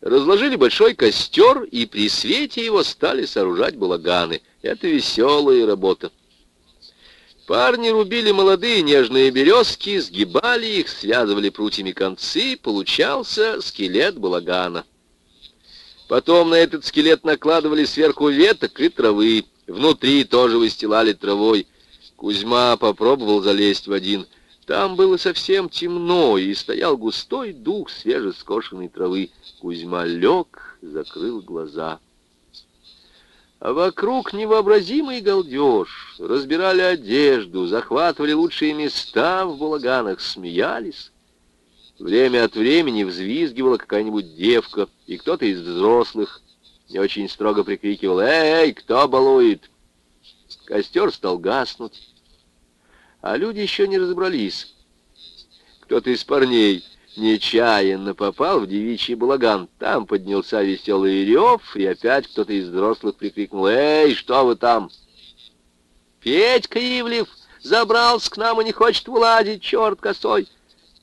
Разложили большой костер, и при свете его стали сооружать балаганы. Это веселая работа. Парни рубили молодые нежные березки, сгибали их, связывали прутьями концы, получался скелет балагана. Потом на этот скелет накладывали сверху веток и травы. Внутри тоже выстилали травой. Кузьма попробовал залезть в один. Там было совсем темно, и стоял густой дух свежескошенной травы. Кузьма лег, закрыл глаза. А вокруг невообразимый галдеж. Разбирали одежду, захватывали лучшие места в балаганах, смеялись. Время от времени взвизгивала какая-нибудь девка, и кто-то из взрослых не очень строго прикрикивал «Эй, кто балует?» Костер стал гаснуть, а люди еще не разобрались. Кто-то из парней нечаянно попал в девичий балаган. Там поднялся веселый рев, и опять кто-то из взрослых прикрикнул «Эй, что вы там?» «Петька Ивлев забрался к нам и не хочет вылазить, черт косой!»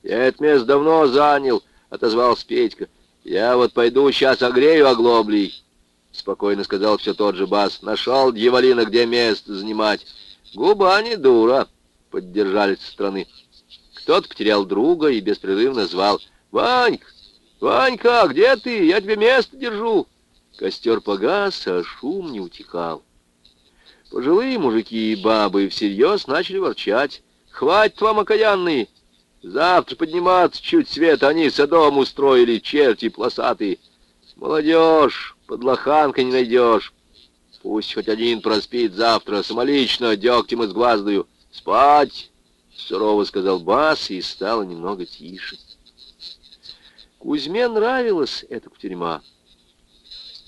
«Я это место давно занял», — отозвался Петька. «Я вот пойду сейчас огрею оглоблей», — спокойно сказал все тот же бас. «Нашел дьяволина, где место занимать». «Губа не дура», — поддержали со стороны. Кто-то потерял друга и беспрерывно звал. «Ванька! Ванька, где ты? Я тебе место держу!» Костер погас, а шум не утихал. Пожилые мужики и бабы всерьез начали ворчать. «Хватит вам, окаянные! Завтра подниматься чуть свет, они садом устроили, черти полосатые. Молодежь, под лоханкой не найдешь. Пусть хоть один проспит завтра, самолично, дегтем из глаз даю. Спать, сурово сказал Бас, и стало немного тише. Кузьме нравилась эта тюрьма.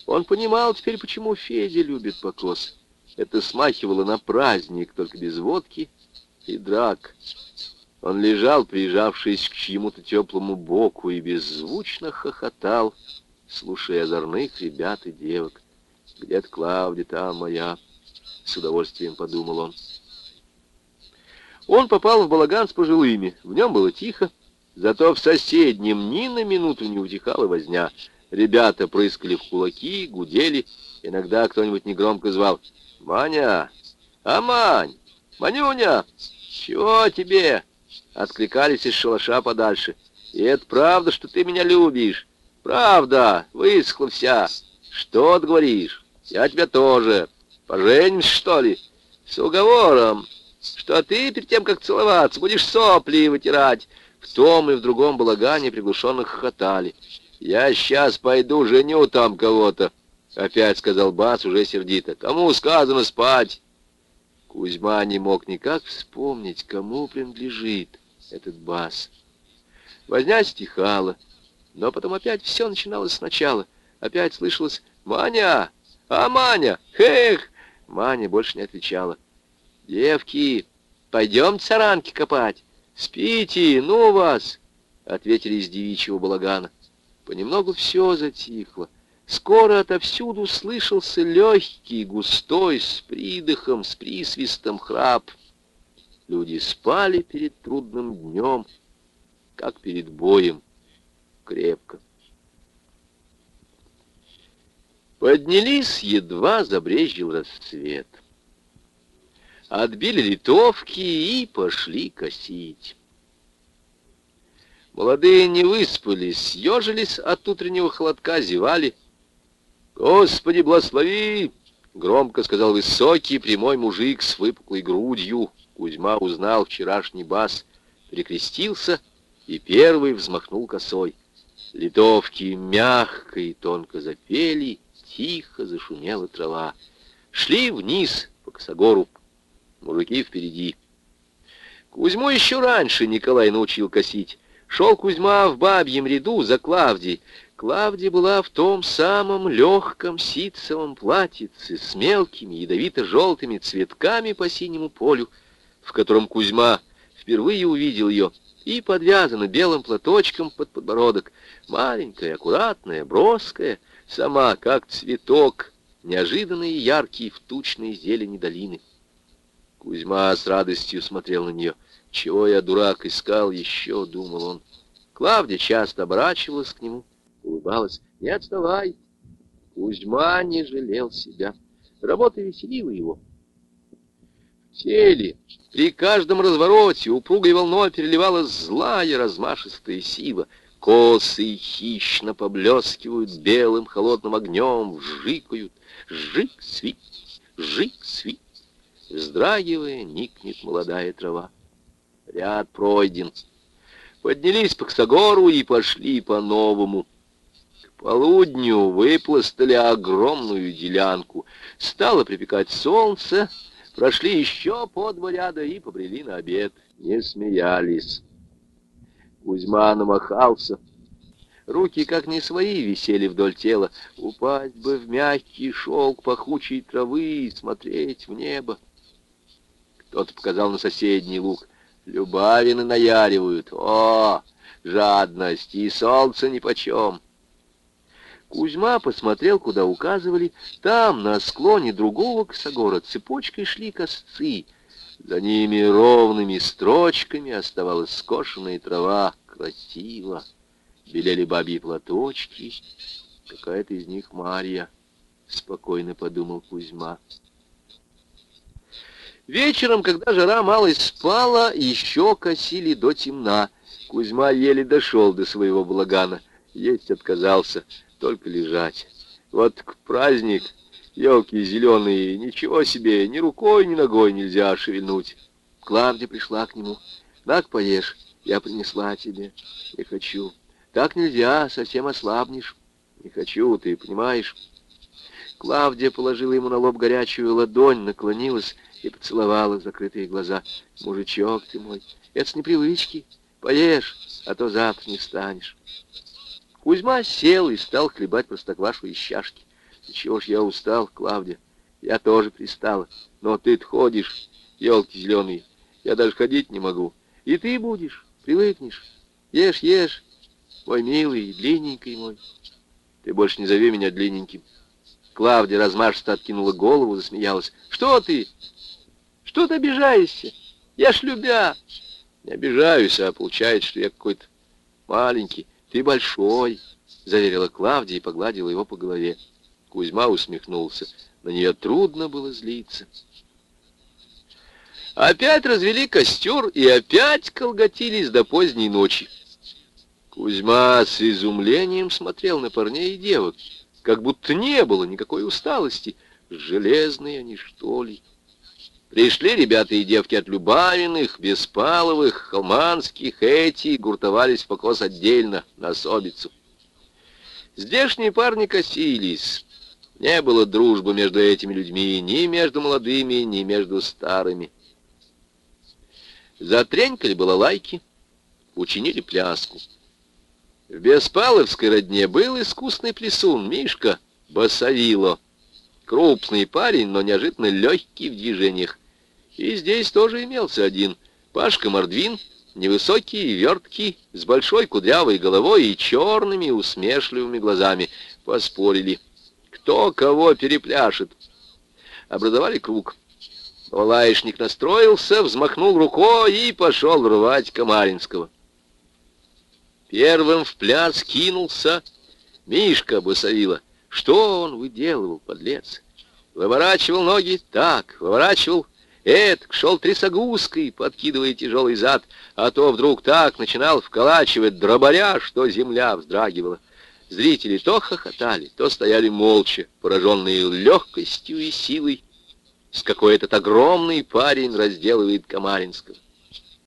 Он понимал теперь, почему Федя любит покос. Это смахивало на праздник, только без водки и драк. Он лежал, прижавшись к чьему-то теплому боку, и беззвучно хохотал, слушая озорных ребят и девок. «Где-то Клавдия, там моя», — с удовольствием подумал он. Он попал в балаган с пожилыми. В нем было тихо, зато в соседнем ни на минуту не утихала возня. Ребята прыскали в кулаки, гудели. Иногда кто-нибудь негромко звал «Маня! А, Мань! Манюня! Чего тебе?» откликались из шалаша подальше. «И это правда, что ты меня любишь? Правда, высохла вся. Что ты говоришь? Я тебя тоже. Поженимся, что ли? С уговором, что ты перед тем, как целоваться, будешь сопли вытирать». В том и в другом балагане приглушенных хохотали. «Я сейчас пойду женю там кого-то», — опять сказал Бац уже сердито. «Кому сказано спать?» Кузьма не мог никак вспомнить, кому принадлежит этот бас. Возня стихала. Но потом опять все начиналось сначала. Опять слышалось «Маня! А Маня! Хех!» Маня больше не отвечала. «Девки, пойдем царанки копать! Спите, ну вас!» Ответили из девичьего балагана. Понемногу все затихло. Скоро отовсюду слышался легкий, густой, с придыхом, с присвистом храп. Люди спали перед трудным днем, как перед боем, крепко. Поднялись, едва забрезжил расцвет. Отбили литовки и пошли косить. Молодые не выспались, съежились от утреннего холодка, зевали. «Господи, благослови!» — громко сказал высокий прямой мужик с выпуклой грудью. Кузьма узнал вчерашний бас, перекрестился и первый взмахнул косой. Литовки мягко и тонко запели, тихо зашумела трава. Шли вниз по косогору, мужики впереди. Кузьму еще раньше Николай научил косить. Шел Кузьма в бабьем ряду за Клавдией. Клавдия была в том самом легком ситцевом платьице с мелкими ядовито-желтыми цветками по синему полю, в котором Кузьма впервые увидел ее, и подвязана белым платочком под подбородок. Маленькая, аккуратная, броская, сама как цветок, неожиданный и яркий в тучной зелени долины. Кузьма с радостью смотрел на нее — чего я, дурак, искал еще, думал он. Клавдия часто оборачивалась к нему, улыбалась. Не отставай. Кузьма не жалел себя. Работа веселила его. Теле при каждом развороте упругой волной переливалась злая размашистая сила. Косы хищно поблескивают белым холодным огнем, вжикают. Жик, свит, жик, свит. Вздрагивая, никнет молодая трава. Ряд пройден. Поднялись по Ксагору и пошли по-новому. К полудню выпластали огромную делянку. Стало припекать солнце. Прошли еще по два ряда и побрели на обед. Не смеялись. Кузьма намахался. Руки, как не свои, висели вдоль тела. Упасть бы в мягкий шелк пахучей травы и смотреть в небо. Кто-то показал на соседний луг. Любавины наяривают. О, жадность и солнце нипочем. Кузьма посмотрел, куда указывали. Там, на склоне другого косогора, цепочкой шли косцы. За ними ровными строчками оставалась скошенная трава. Красиво. Белели бабьи платочки. Какая-то из них Марья, — спокойно подумал Кузьма. Вечером, когда жара малость спала, еще косили до темна. Кузьма еле дошел до своего благана. Есть отказался, только лежать. Вот к праздник, елки зеленые, ничего себе, ни рукой, ни ногой нельзя шевельнуть. Клавдия пришла к нему. Так поешь, я принесла тебе. Не хочу. Так нельзя, совсем ослабнешь. Не хочу, ты понимаешь? Клавдия положила ему на лоб горячую ладонь, наклонилась и поцеловала закрытые глаза. «Мужичок ты мой, это с непривычки. Поешь, а то завтра не встанешь». Кузьма сел и стал хлебать простоквашу из чашки. «Чего ж я устал, Клавдия? Я тоже пристала. Но ты-то ходишь, елки зеленые. Я даже ходить не могу. И ты будешь, привыкнешь. Ешь, ешь, мой милый, длинненький мой. Ты больше не зови меня длинненьким». Клавдия размашисто откинула голову, засмеялась. «Что ты? Что ты обижаешься? Я ж любя. Не обижаюсь, а получается, что я какой-то маленький. Ты большой, заверила Клавдия и погладила его по голове. Кузьма усмехнулся. На нее трудно было злиться. Опять развели костер и опять колготились до поздней ночи. Кузьма с изумлением смотрел на парней и девок, как будто не было никакой усталости. Железные они, что ли? Пришли ребята и девки от Любавиных, Беспаловых, Холманских, эти гуртовались в покос отдельно, на особицу. Здешние парни косились. Не было дружбы между этими людьми, ни между молодыми, ни между старыми. Затренькали было лайки, учинили пляску. В Беспаловской родне был искусный плесун Мишка Басавило. Крупный парень, но неожиданно легкий в движениях. И здесь тоже имелся один Пашка Мордвин, невысокий и верткий, с большой кудрявой головой и черными усмешливыми глазами. Поспорили, кто кого перепляшет. Образовали круг. Лаишник настроился, взмахнул рукой и пошел рвать Комаринского. Первым в пляс кинулся Мишка Бусавила. Что он выделывал, подлец? Выворачивал ноги так, выворачивал Эдк шел трясогузкой, подкидывая тяжелый зад, а то вдруг так начинал вколачивать дробаря, что земля вздрагивала. Зрители то хохотали, то стояли молча, пораженные легкостью и силой, с какой этот огромный парень разделывает Камаринского.